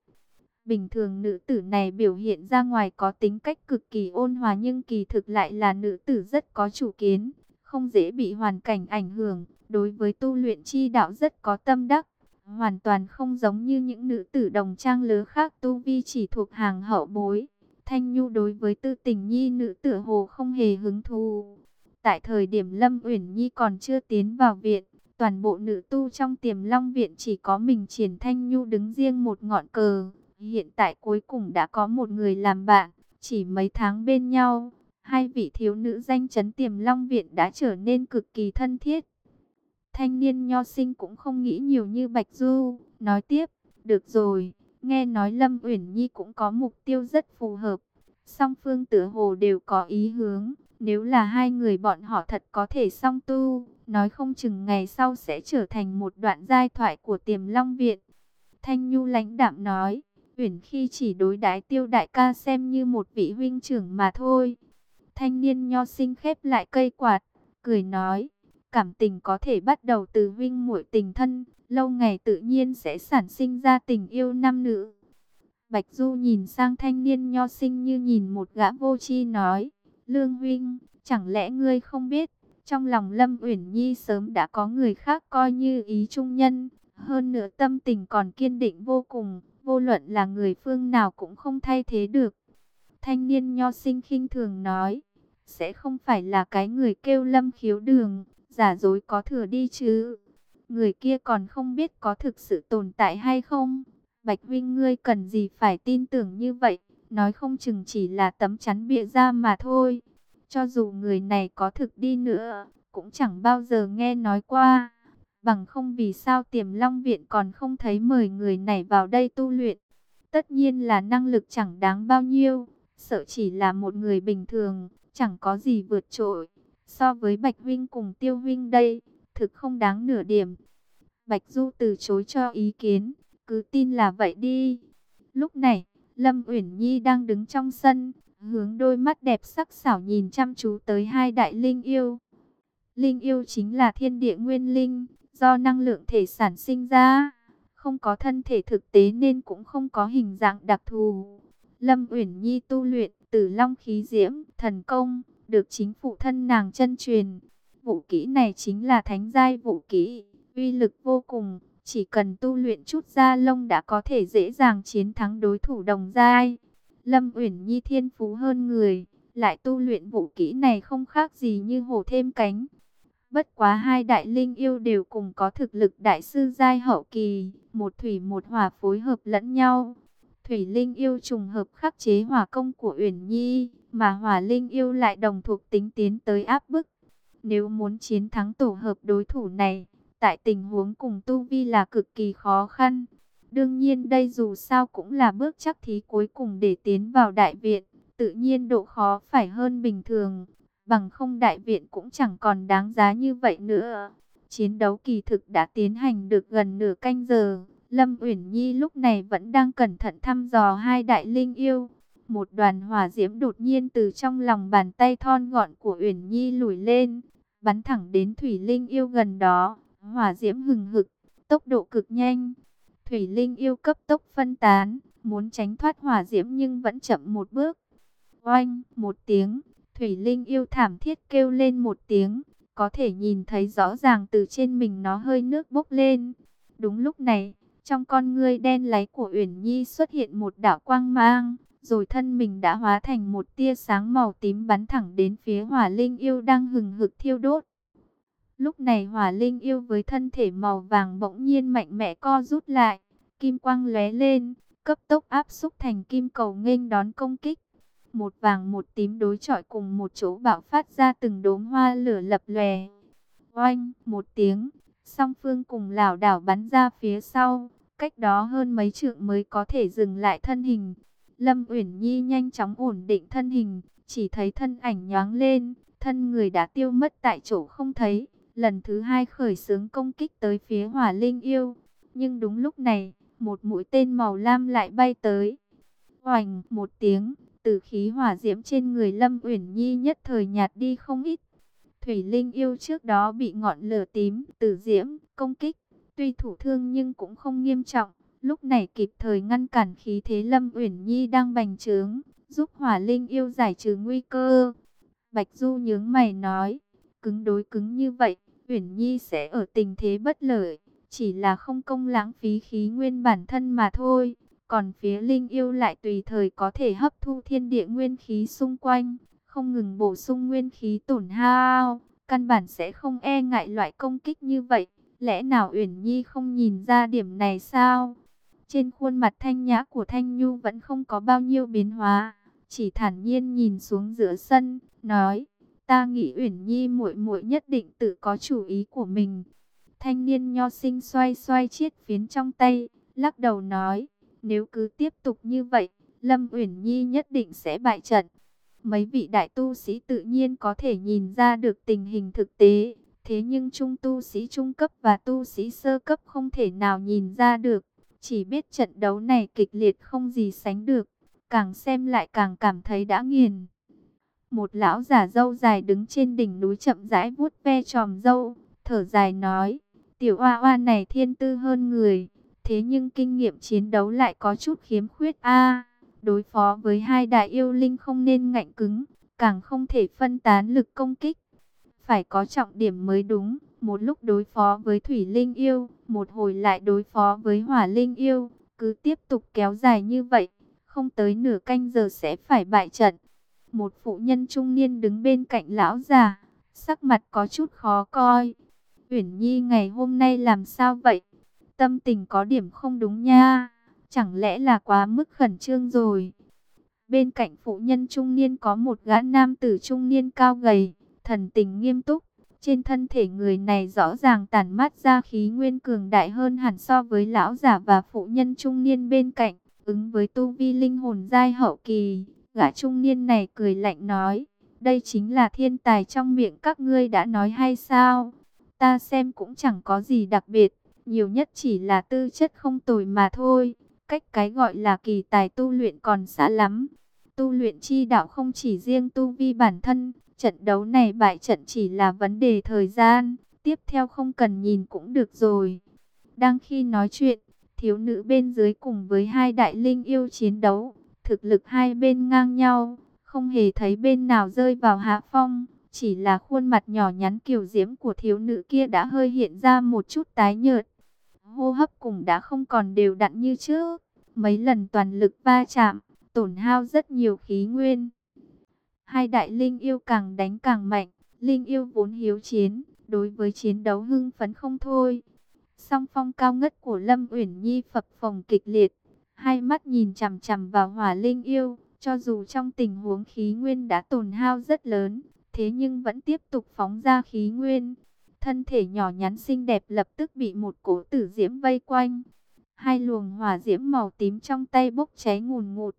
Bình thường nữ tử này biểu hiện ra ngoài có tính cách cực kỳ ôn hòa nhưng kỳ thực lại là nữ tử rất có chủ kiến, không dễ bị hoàn cảnh ảnh hưởng, đối với tu luyện chi đạo rất có tâm đắc. Hoàn toàn không giống như những nữ tử đồng trang lứa khác tu vi chỉ thuộc hàng hậu bối. Thanh Nhu đối với tư tình nhi nữ tử hồ không hề hứng thú. Tại thời điểm Lâm Uyển Nhi còn chưa tiến vào viện, toàn bộ nữ tu trong tiềm long viện chỉ có mình triển Thanh Nhu đứng riêng một ngọn cờ. Hiện tại cuối cùng đã có một người làm bạn, chỉ mấy tháng bên nhau, hai vị thiếu nữ danh chấn tiềm long viện đã trở nên cực kỳ thân thiết. Thanh niên nho sinh cũng không nghĩ nhiều như Bạch Du, nói tiếp, được rồi, nghe nói Lâm Uyển Nhi cũng có mục tiêu rất phù hợp. Song phương tử hồ đều có ý hướng, nếu là hai người bọn họ thật có thể song tu, nói không chừng ngày sau sẽ trở thành một đoạn giai thoại của tiềm long viện. Thanh Nhu lãnh đạm nói, Uyển khi chỉ đối đái tiêu đại ca xem như một vị huynh trưởng mà thôi. Thanh niên nho sinh khép lại cây quạt, cười nói, Cảm tình có thể bắt đầu từ huynh muội tình thân, lâu ngày tự nhiên sẽ sản sinh ra tình yêu nam nữ. Bạch Du nhìn sang thanh niên nho sinh như nhìn một gã vô chi nói, Lương huynh, chẳng lẽ ngươi không biết, trong lòng Lâm Uyển Nhi sớm đã có người khác coi như ý trung nhân, hơn nữa tâm tình còn kiên định vô cùng, vô luận là người phương nào cũng không thay thế được. Thanh niên nho sinh khinh thường nói, sẽ không phải là cái người kêu Lâm khiếu đường, giả dối có thừa đi chứ. Người kia còn không biết có thực sự tồn tại hay không. Bạch huynh ngươi cần gì phải tin tưởng như vậy, nói không chừng chỉ là tấm chắn bịa ra mà thôi. Cho dù người này có thực đi nữa, cũng chẳng bao giờ nghe nói qua. Bằng không vì sao tiềm long viện còn không thấy mời người này vào đây tu luyện. Tất nhiên là năng lực chẳng đáng bao nhiêu, sợ chỉ là một người bình thường, chẳng có gì vượt trội. So với Bạch Huynh cùng Tiêu Huynh đây, thực không đáng nửa điểm. Bạch Du từ chối cho ý kiến, cứ tin là vậy đi. Lúc này, Lâm Uyển Nhi đang đứng trong sân, hướng đôi mắt đẹp sắc sảo nhìn chăm chú tới hai đại linh yêu. Linh yêu chính là thiên địa nguyên linh, do năng lượng thể sản sinh ra, không có thân thể thực tế nên cũng không có hình dạng đặc thù. Lâm Uyển Nhi tu luyện Tử Long khí diễm, thần công, được chính phụ thân nàng chân truyền. Vũ kỹ này chính là thánh giai vũ kỹ, uy lực vô cùng, chỉ cần tu luyện chút da lông đã có thể dễ dàng chiến thắng đối thủ đồng giai. Lâm Uyển Nhi thiên phú hơn người, lại tu luyện vũ kỹ này không khác gì như hổ thêm cánh. Bất quá hai đại linh yêu đều cùng có thực lực đại sư giai hậu kỳ, một thủy một hỏa phối hợp lẫn nhau. Thủy linh yêu trùng hợp khắc chế hỏa công của Uyển Nhi, mà hỏa linh yêu lại đồng thuộc tính tiến tới áp bức. Nếu muốn chiến thắng tổ hợp đối thủ này, tại tình huống cùng tu vi là cực kỳ khó khăn. Đương nhiên đây dù sao cũng là bước chắc thí cuối cùng để tiến vào đại viện, tự nhiên độ khó phải hơn bình thường, bằng không đại viện cũng chẳng còn đáng giá như vậy nữa. Chiến đấu kỳ thực đã tiến hành được gần nửa canh giờ. Lâm Uyển Nhi lúc này vẫn đang cẩn thận thăm dò hai đại linh yêu. Một đoàn hỏa diễm đột nhiên từ trong lòng bàn tay thon gọn của Uyển Nhi lùi lên, bắn thẳng đến Thủy Linh yêu gần đó. Hỏa diễm hừng hực, tốc độ cực nhanh. Thủy Linh yêu cấp tốc phân tán, muốn tránh thoát hỏa diễm nhưng vẫn chậm một bước. Oanh, một tiếng, Thủy Linh yêu thảm thiết kêu lên một tiếng, có thể nhìn thấy rõ ràng từ trên mình nó hơi nước bốc lên. Đúng lúc này, trong con ngươi đen láy của Uyển Nhi xuất hiện một đạo quang mang, rồi thân mình đã hóa thành một tia sáng màu tím bắn thẳng đến phía Hỏa Linh yêu đang hừng hực thiêu đốt. Lúc này Hỏa Linh yêu với thân thể màu vàng bỗng nhiên mạnh mẽ co rút lại, kim quang lóe lên, cấp tốc áp xúc thành kim cầu nghênh đón công kích. Một vàng một tím đối chọi cùng một chỗ bạo phát ra từng đốm hoa lửa lập lòe. Oanh, một tiếng, song phương cùng lảo đảo bắn ra phía sau, cách đó hơn mấy trượng mới có thể dừng lại thân hình. Lâm Uyển Nhi nhanh chóng ổn định thân hình, chỉ thấy thân ảnh nhoáng lên, thân người đã tiêu mất tại chỗ không thấy. Lần thứ hai khởi xướng công kích tới phía Hỏa Linh yêu, nhưng đúng lúc này, một mũi tên màu lam lại bay tới. Hoành một tiếng, từ khí hỏa diễm trên người Lâm Uyển Nhi nhất thời nhạt đi không ít. Thủy Linh yêu trước đó bị ngọn lửa tím, từ diễm, công kích, tuy thủ thương nhưng cũng không nghiêm trọng. Lúc này kịp thời ngăn cản khí thế Lâm Uyển Nhi đang bành trướng, giúp Hỏa Linh yêu giải trừ nguy cơ. Bạch Du nhướng mày nói, cứng đối cứng như vậy, Uyển Nhi sẽ ở tình thế bất lợi, chỉ là không công lãng phí khí nguyên bản thân mà thôi. Còn phía Linh yêu lại tùy thời có thể hấp thu thiên địa nguyên khí xung quanh, không ngừng bổ sung nguyên khí tổn hao, căn bản sẽ không e ngại loại công kích như vậy. Lẽ nào Uyển Nhi không nhìn ra điểm này sao? Trên khuôn mặt thanh nhã của Thanh Nhu vẫn không có bao nhiêu biến hóa, chỉ thản nhiên nhìn xuống giữa sân, nói: "Ta nghĩ Uyển Nhi muội muội nhất định tự có chủ ý của mình." Thanh niên nho sinh xoay xoay chiếc phiến trong tay, lắc đầu nói: "Nếu cứ tiếp tục như vậy, Lâm Uyển Nhi nhất định sẽ bại trận." Mấy vị đại tu sĩ tự nhiên có thể nhìn ra được tình hình thực tế, thế nhưng trung tu sĩ trung cấp và tu sĩ sơ cấp không thể nào nhìn ra được. Chỉ biết trận đấu này kịch liệt không gì sánh được, càng xem lại càng cảm thấy đã nghiền. Một lão giả dâu dài đứng trên đỉnh núi chậm rãi vuốt ve tròm dâu, thở dài nói, tiểu oa oa này thiên tư hơn người, thế nhưng kinh nghiệm chiến đấu lại có chút khiếm khuyết a. đối phó với hai đại yêu linh không nên ngạnh cứng, càng không thể phân tán lực công kích. Phải có trọng điểm mới đúng một lúc đối phó với thủy linh yêu, một hồi lại đối phó với hỏa linh yêu, cứ tiếp tục kéo dài như vậy, không tới nửa canh giờ sẽ phải bại trận. Một phụ nhân trung niên đứng bên cạnh lão già, sắc mặt có chút khó coi. Uyển Nhi ngày hôm nay làm sao vậy? Tâm tình có điểm không đúng nha, chẳng lẽ là quá mức khẩn trương rồi? Bên cạnh phụ nhân trung niên có một gã nam tử trung niên cao gầy, thần tình nghiêm túc, trên thân thể người này rõ ràng tản mát ra khí nguyên cường đại hơn hẳn so với lão giả và phụ nhân trung niên bên cạnh, ứng với tu vi linh hồn giai hậu kỳ. Gã trung niên này cười lạnh nói, đây chính là thiên tài trong miệng các ngươi đã nói hay sao? Ta xem cũng chẳng có gì đặc biệt, nhiều nhất chỉ là tư chất không tồi mà thôi. Cách cái gọi là kỳ tài tu luyện còn xa lắm. Tu luyện chi đạo không chỉ riêng tu vi bản thân, Trận đấu này bại trận chỉ là vấn đề thời gian, tiếp theo không cần nhìn cũng được rồi. Đang khi nói chuyện, thiếu nữ bên dưới cùng với hai đại linh yêu chiến đấu, thực lực hai bên ngang nhau, không hề thấy bên nào rơi vào hạ phong. Chỉ là khuôn mặt nhỏ nhắn kiều diễm của thiếu nữ kia đã hơi hiện ra một chút tái nhợt. Hô hấp cũng đã không còn đều đặn như trước. Mấy lần toàn lực va chạm, tổn hao rất nhiều khí nguyên. Hai đại linh yêu càng đánh càng mạnh, linh yêu vốn hiếu chiến, đối với chiến đấu hưng phấn không thôi. Song phong cao ngất của Lâm Uyển Nhi phập phồng kịch liệt, hai mắt nhìn chằm chằm vào hỏa linh yêu, cho dù trong tình huống khí nguyên đã tổn hao rất lớn, thế nhưng vẫn tiếp tục phóng ra khí nguyên. Thân thể nhỏ nhắn xinh đẹp lập tức bị một cổ tử diễm vây quanh. Hai luồng hỏa diễm màu tím trong tay bốc cháy ngùn ngụt,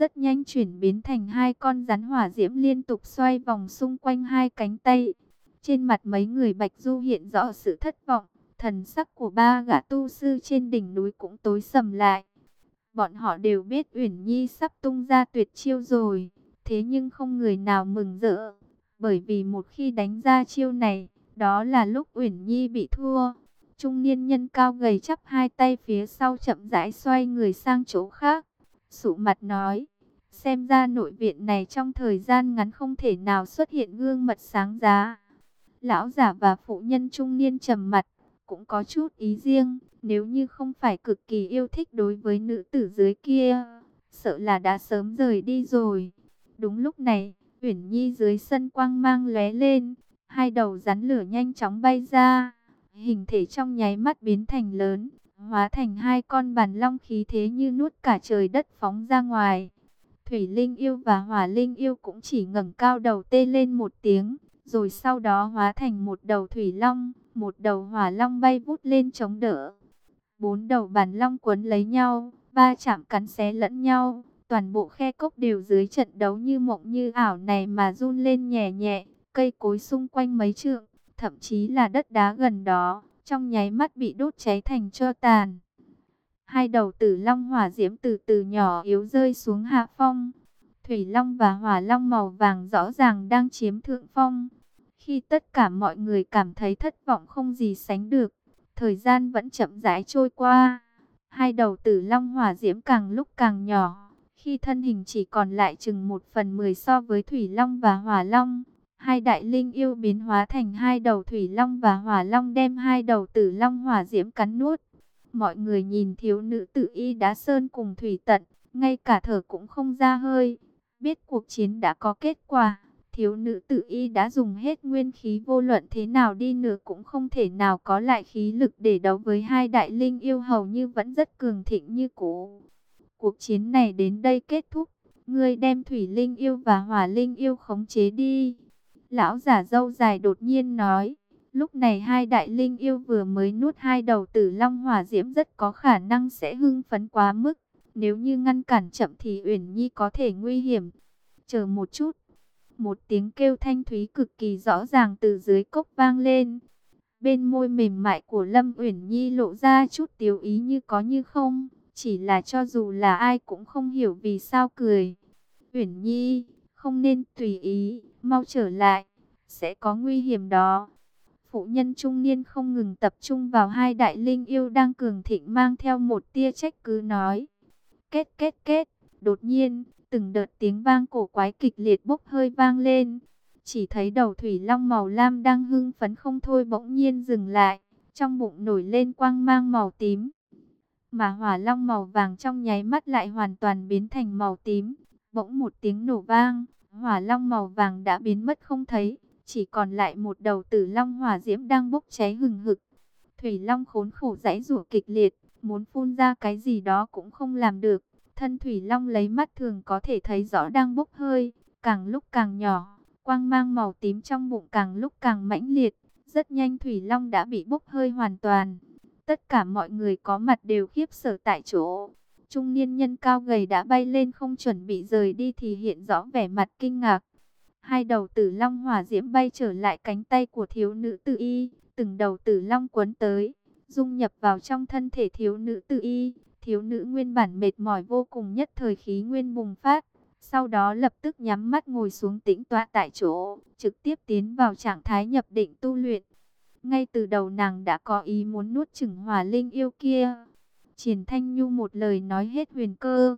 rất nhanh chuyển biến thành hai con rắn hỏa diễm liên tục xoay vòng xung quanh hai cánh tay. Trên mặt mấy người Bạch Du hiện rõ sự thất vọng, thần sắc của ba gã tu sư trên đỉnh núi cũng tối sầm lại. Bọn họ đều biết Uyển Nhi sắp tung ra tuyệt chiêu rồi, thế nhưng không người nào mừng rỡ, bởi vì một khi đánh ra chiêu này, đó là lúc Uyển Nhi bị thua. Trung niên nhân cao gầy chắp hai tay phía sau chậm rãi xoay người sang chỗ khác, sụ mặt nói: Xem ra nội viện này trong thời gian ngắn không thể nào xuất hiện gương mật sáng giá. Lão giả và phụ nhân trung niên trầm mặt, cũng có chút ý riêng. Nếu như không phải cực kỳ yêu thích đối với nữ tử dưới kia, sợ là đã sớm rời đi rồi. Đúng lúc này, Uyển Nhi dưới sân quang mang lóe lên, hai đầu rắn lửa nhanh chóng bay ra, hình thể trong nháy mắt biến thành lớn, hóa thành hai con bàn long khí thế như nuốt cả trời đất phóng ra ngoài. Thủy Linh Yêu và Hỏa Linh Yêu cũng chỉ ngẩng cao đầu tê lên một tiếng, rồi sau đó hóa thành một đầu Thủy Long, một đầu Hỏa Long bay vút lên chống đỡ. Bốn đầu bàn long quấn lấy nhau, ba chạm cắn xé lẫn nhau, toàn bộ khe cốc đều dưới trận đấu như mộng như ảo này mà run lên nhẹ nhẹ, cây cối xung quanh mấy trượng, thậm chí là đất đá gần đó, trong nháy mắt bị đốt cháy thành tro tàn. Hai đầu tử long hỏa diễm từ từ nhỏ yếu rơi xuống hạ phong. Thủy long và hỏa long màu vàng rõ ràng đang chiếm thượng phong. Khi tất cả mọi người cảm thấy thất vọng không gì sánh được, thời gian vẫn chậm rãi trôi qua. Hai đầu tử long hỏa diễm càng lúc càng nhỏ, khi thân hình chỉ còn lại chừng một phần mười so với thủy long và hỏa long. Hai đại linh yêu biến hóa thành hai đầu thủy long và hỏa long đem hai đầu tử long hỏa diễm cắn nuốt. Mọi người nhìn thiếu nữ tự y đá sơn cùng thủy tận, ngay cả thở cũng không ra hơi. Biết cuộc chiến đã có kết quả, thiếu nữ tự y đã dùng hết nguyên khí vô luận thế nào đi nữa cũng không thể nào có lại khí lực để đấu với hai đại linh yêu hầu như vẫn rất cường thịnh như cũ. Cuộc chiến này đến đây kết thúc, ngươi đem thủy linh yêu và hỏa linh yêu khống chế đi. Lão giả dâu dài đột nhiên nói. Lúc này hai đại linh yêu vừa mới nuốt hai đầu tử long hỏa diễm rất có khả năng sẽ hưng phấn quá mức. Nếu như ngăn cản chậm thì Uyển Nhi có thể nguy hiểm. Chờ một chút. Một tiếng kêu thanh thúy cực kỳ rõ ràng từ dưới cốc vang lên. Bên môi mềm mại của Lâm Uyển Nhi lộ ra chút tiếu ý như có như không. Chỉ là cho dù là ai cũng không hiểu vì sao cười. Uyển Nhi, không nên tùy ý, mau trở lại. Sẽ có nguy hiểm đó. Phụ nhân trung niên không ngừng tập trung vào hai đại linh yêu đang cường thịnh mang theo một tia trách cứ nói. Kết kết kết, đột nhiên, từng đợt tiếng vang cổ quái kịch liệt bốc hơi vang lên. Chỉ thấy đầu thủy long màu lam đang hưng phấn không thôi bỗng nhiên dừng lại, trong bụng nổi lên quang mang màu tím. Mà hỏa long màu vàng trong nháy mắt lại hoàn toàn biến thành màu tím. Bỗng một tiếng nổ vang, hỏa long màu vàng đã biến mất không thấy chỉ còn lại một đầu tử long hỏa diễm đang bốc cháy hừng hực. Thủy long khốn khổ dãy rủa kịch liệt, muốn phun ra cái gì đó cũng không làm được. Thân thủy long lấy mắt thường có thể thấy rõ đang bốc hơi, càng lúc càng nhỏ, quang mang màu tím trong bụng càng lúc càng mãnh liệt. Rất nhanh thủy long đã bị bốc hơi hoàn toàn. Tất cả mọi người có mặt đều khiếp sợ tại chỗ. Trung niên nhân cao gầy đã bay lên không chuẩn bị rời đi thì hiện rõ vẻ mặt kinh ngạc. Hai đầu tử long hỏa diễm bay trở lại cánh tay của thiếu nữ tự y, từng đầu tử long quấn tới, dung nhập vào trong thân thể thiếu nữ tự y. Thiếu nữ nguyên bản mệt mỏi vô cùng nhất thời khí nguyên bùng phát, sau đó lập tức nhắm mắt ngồi xuống tĩnh tọa tại chỗ, trực tiếp tiến vào trạng thái nhập định tu luyện. Ngay từ đầu nàng đã có ý muốn nuốt chửng hòa linh yêu kia. Triển Thanh Nhu một lời nói hết huyền cơ,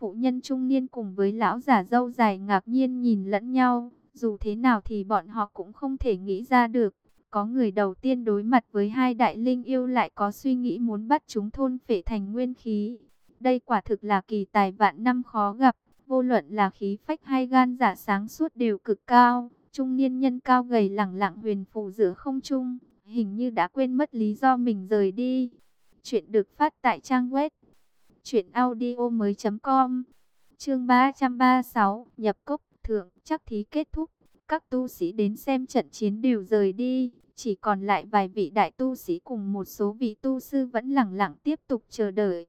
Phụ nhân trung niên cùng với lão giả dâu dài ngạc nhiên nhìn lẫn nhau. Dù thế nào thì bọn họ cũng không thể nghĩ ra được. Có người đầu tiên đối mặt với hai đại linh yêu lại có suy nghĩ muốn bắt chúng thôn phệ thành nguyên khí. Đây quả thực là kỳ tài vạn năm khó gặp. Vô luận là khí phách hay gan giả sáng suốt đều cực cao. Trung niên nhân cao gầy lẳng lặng huyền phù giữa không trung. Hình như đã quên mất lý do mình rời đi. Chuyện được phát tại trang web truyệnaudio mới com. Chương 336 Nhập cốc, thượng, chắc thí kết thúc. Các tu sĩ đến xem trận chiến đều rời đi. Chỉ còn lại vài vị đại tu sĩ cùng một số vị tu sư vẫn lặng lặng tiếp tục chờ đợi.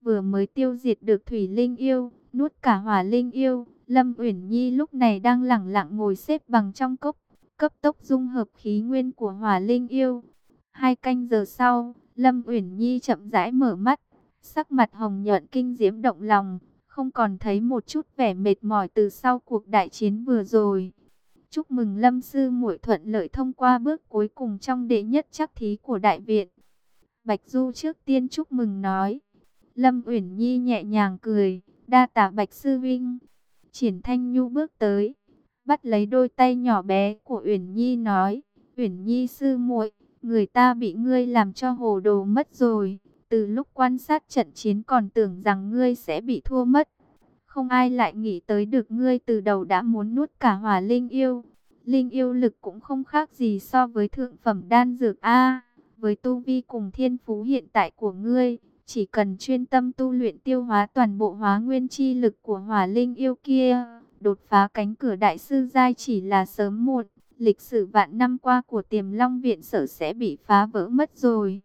Vừa mới tiêu diệt được Thủy Linh Yêu, Nuốt cả Hỏa Linh Yêu, Lâm Uyển Nhi lúc này đang lặng lặng ngồi xếp bằng trong cốc cấp tốc dung hợp khí nguyên của hỏa linh yêu. Hai canh giờ sau, Lâm Uyển Nhi chậm rãi mở mắt, sắc mặt hồng nhuận kinh diễm động lòng, không còn thấy một chút vẻ mệt mỏi từ sau cuộc đại chiến vừa rồi. Chúc mừng Lâm sư muội thuận lợi thông qua bước cuối cùng trong đệ nhất chắc thí của đại viện. Bạch Du trước tiên chúc mừng nói. Lâm Uyển Nhi nhẹ nhàng cười, đa tạ Bạch sư vinh. Triển Thanh Nhu bước tới, bắt lấy đôi tay nhỏ bé của Uyển Nhi nói: "Uyển Nhi sư muội, người ta bị ngươi làm cho hồ đồ mất rồi." Từ lúc quan sát trận chiến còn tưởng rằng ngươi sẽ bị thua mất. Không ai lại nghĩ tới được ngươi từ đầu đã muốn nuốt cả hỏa linh yêu. Linh yêu lực cũng không khác gì so với thượng phẩm đan dược A. với tu vi cùng thiên phú hiện tại của ngươi, chỉ cần chuyên tâm tu luyện tiêu hóa toàn bộ hóa nguyên chi lực của hỏa linh yêu kia, đột phá cánh cửa đại sư giai chỉ là sớm muộn. Lịch sử vạn năm qua của tiềm long viện sở sẽ bị phá vỡ mất rồi.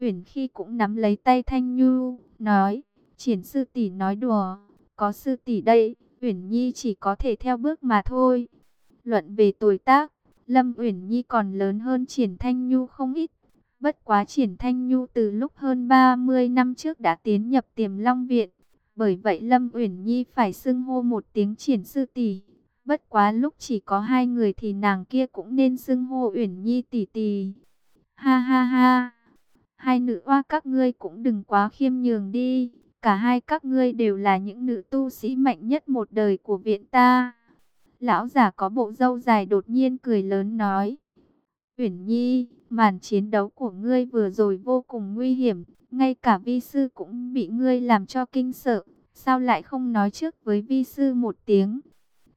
Uyển khi cũng nắm lấy tay Thanh Nhu, nói, triển sư tỷ nói đùa, có sư tỷ đây, Uyển Nhi chỉ có thể theo bước mà thôi. Luận về tuổi tác, Lâm Uyển Nhi còn lớn hơn triển Thanh Nhu không ít. Bất quá triển Thanh Nhu từ lúc hơn 30 năm trước đã tiến nhập tiềm long viện. Bởi vậy Lâm Uyển Nhi phải xưng hô một tiếng triển sư tỷ. Bất quá lúc chỉ có hai người thì nàng kia cũng nên xưng hô Uyển Nhi tỷ tỷ. Ha ha ha. Hai nữ oa các ngươi cũng đừng quá khiêm nhường đi. Cả hai các ngươi đều là những nữ tu sĩ mạnh nhất một đời của viện ta. Lão giả có bộ râu dài đột nhiên cười lớn nói. Uyển Nhi, màn chiến đấu của ngươi vừa rồi vô cùng nguy hiểm. Ngay cả vi sư cũng bị ngươi làm cho kinh sợ. Sao lại không nói trước với vi sư một tiếng?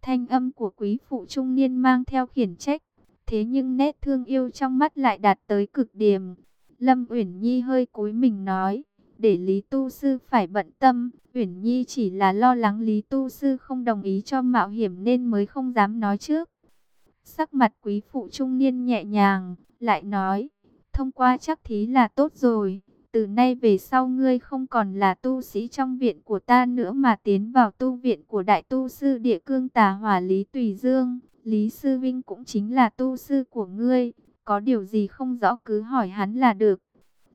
Thanh âm của quý phụ trung niên mang theo khiển trách. Thế nhưng nét thương yêu trong mắt lại đạt tới cực điểm. Lâm Uyển Nhi hơi cúi mình nói, để Lý Tu Sư phải bận tâm, Uyển Nhi chỉ là lo lắng Lý Tu Sư không đồng ý cho mạo hiểm nên mới không dám nói trước. Sắc mặt quý phụ trung niên nhẹ nhàng, lại nói, thông qua chắc thí là tốt rồi, từ nay về sau ngươi không còn là tu sĩ trong viện của ta nữa mà tiến vào tu viện của đại tu sư địa cương tà hỏa Lý Tùy Dương, Lý Sư Vinh cũng chính là tu sư của ngươi. Có điều gì không rõ cứ hỏi hắn là được.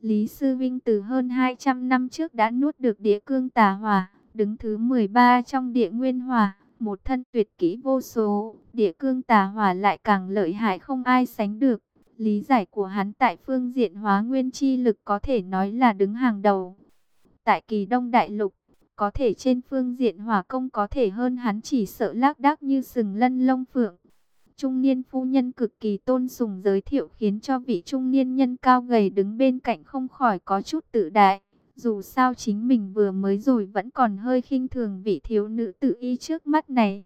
Lý Sư Vinh từ hơn 200 năm trước đã nuốt được địa cương tà hỏa, đứng thứ 13 trong địa nguyên hỏa, một thân tuyệt kỹ vô số, địa cương tà hỏa lại càng lợi hại không ai sánh được. Lý giải của hắn tại phương diện hóa nguyên chi lực có thể nói là đứng hàng đầu. Tại kỳ đông đại lục, có thể trên phương diện hỏa công có thể hơn hắn chỉ sợ lác đác như sừng lân lông phượng trung niên phu nhân cực kỳ tôn sùng giới thiệu khiến cho vị trung niên nhân cao gầy đứng bên cạnh không khỏi có chút tự đại. Dù sao chính mình vừa mới rồi vẫn còn hơi khinh thường vị thiếu nữ tự y trước mắt này.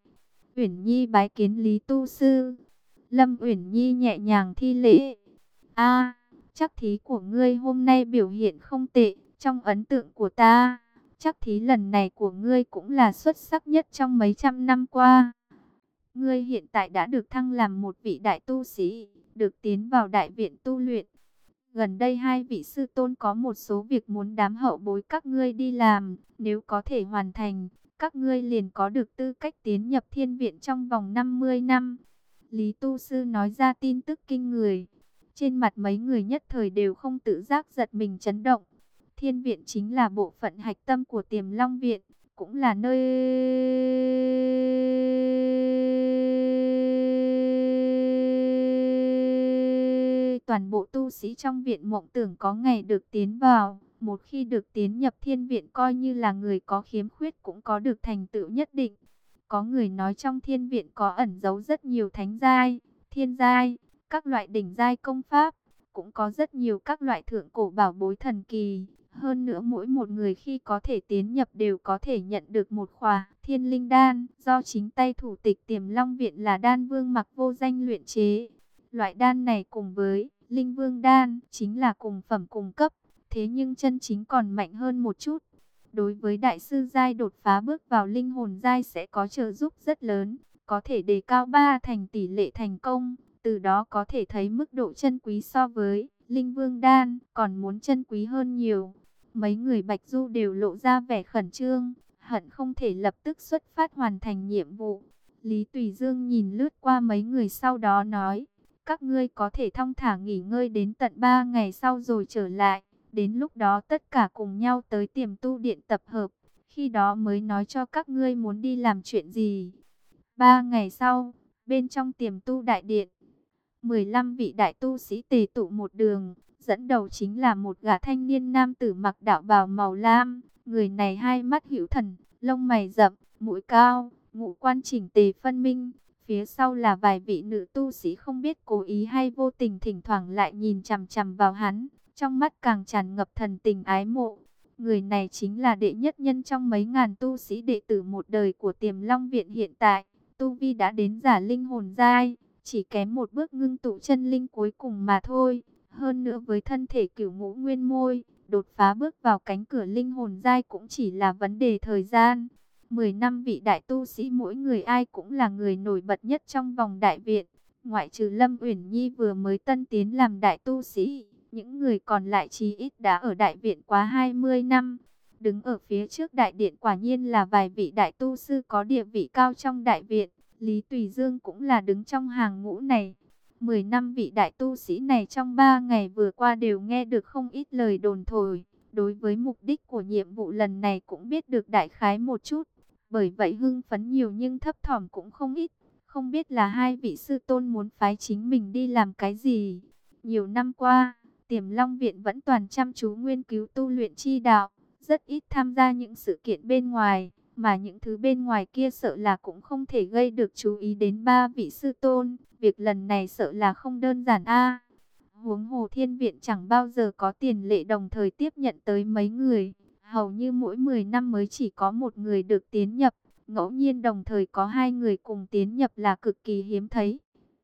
Uyển Nhi bái kiến Lý Tu Sư. Lâm Uyển Nhi nhẹ nhàng thi lễ. a chắc thí của ngươi hôm nay biểu hiện không tệ, trong ấn tượng của ta. Chắc thí lần này của ngươi cũng là xuất sắc nhất trong mấy trăm năm qua. Ngươi hiện tại đã được thăng làm một vị đại tu sĩ, được tiến vào đại viện tu luyện. Gần đây hai vị sư tôn có một số việc muốn đám hậu bối các ngươi đi làm, nếu có thể hoàn thành, các ngươi liền có được tư cách tiến nhập thiên viện trong vòng 50 năm. Lý Tu Sư nói ra tin tức kinh người. Trên mặt mấy người nhất thời đều không tự giác giật mình chấn động. Thiên viện chính là bộ phận hạch tâm của tiềm long viện, cũng là nơi toàn bộ tu sĩ trong viện mộng tưởng có ngày được tiến vào. Một khi được tiến nhập thiên viện coi như là người có khiếm khuyết cũng có được thành tựu nhất định. Có người nói trong thiên viện có ẩn giấu rất nhiều thánh giai, thiên giai, các loại đỉnh giai công pháp. Cũng có rất nhiều các loại thượng cổ bảo bối thần kỳ. Hơn nữa mỗi một người khi có thể tiến nhập đều có thể nhận được một khóa thiên linh đan do chính tay thủ tịch tiềm long viện là đan vương mặc vô danh luyện chế. Loại đan này cùng với Linh Vương Đan chính là cùng phẩm cùng cấp, thế nhưng chân chính còn mạnh hơn một chút. Đối với đại sư giai đột phá bước vào linh hồn giai sẽ có trợ giúp rất lớn, có thể đề cao ba thành tỷ lệ thành công, từ đó có thể thấy mức độ chân quý so với Linh Vương Đan, còn muốn chân quý hơn nhiều. Mấy người Bạch Du đều lộ ra vẻ khẩn trương, hận không thể lập tức xuất phát hoàn thành nhiệm vụ. Lý Tùy Dương nhìn lướt qua mấy người sau đó nói, các ngươi có thể thong thả nghỉ ngơi đến tận 3 ngày sau rồi trở lại. Đến lúc đó tất cả cùng nhau tới tiềm tu điện tập hợp. Khi đó mới nói cho các ngươi muốn đi làm chuyện gì. Ba ngày sau, bên trong tiềm tu đại điện, 15 vị đại tu sĩ tề tụ một đường, dẫn đầu chính là một gã thanh niên nam tử mặc đạo bào màu lam. Người này hai mắt hữu thần, lông mày rậm, mũi cao, ngũ quan chỉnh tề phân minh. Phía sau là vài vị nữ tu sĩ không biết cố ý hay vô tình thỉnh thoảng lại nhìn chằm chằm vào hắn, trong mắt càng tràn ngập thần tình ái mộ. Người này chính là đệ nhất nhân trong mấy ngàn tu sĩ đệ tử một đời của Tiềm Long Viện hiện tại. Tu Vi đã đến giả linh hồn giai, chỉ kém một bước ngưng tụ chân linh cuối cùng mà thôi. Hơn nữa với thân thể cửu ngũ nguyên môi, đột phá bước vào cánh cửa linh hồn giai cũng chỉ là vấn đề thời gian. Mười năm vị đại tu sĩ mỗi người ai cũng là người nổi bật nhất trong vòng đại viện. Ngoại trừ Lâm Uyển Nhi vừa mới tân tiến làm đại tu sĩ, những người còn lại chí ít đã ở đại viện quá 20 năm. Đứng ở phía trước đại điện quả nhiên là vài vị đại tu sư có địa vị cao trong đại viện. Lý Tùy Dương cũng là đứng trong hàng ngũ này. Mười năm vị đại tu sĩ này trong ba ngày vừa qua đều nghe được không ít lời đồn thổi. Đối với mục đích của nhiệm vụ lần này cũng biết được đại khái một chút. Bởi vậy hưng phấn nhiều nhưng thấp thỏm cũng không ít. Không biết là hai vị sư tôn muốn phái chính mình đi làm cái gì. Nhiều năm qua, Tiềm Long Viện vẫn toàn chăm chú nguyên cứu tu luyện chi đạo. Rất ít tham gia những sự kiện bên ngoài. Mà những thứ bên ngoài kia sợ là cũng không thể gây được chú ý đến ba vị sư tôn. Việc lần này sợ là không đơn giản a. Huống hồ thiên viện chẳng bao giờ có tiền lệ đồng thời tiếp nhận tới mấy người. Hầu như mỗi 10 năm mới chỉ có một người được tiến nhập. Ngẫu nhiên đồng thời có hai người cùng tiến nhập là cực kỳ hiếm thấy.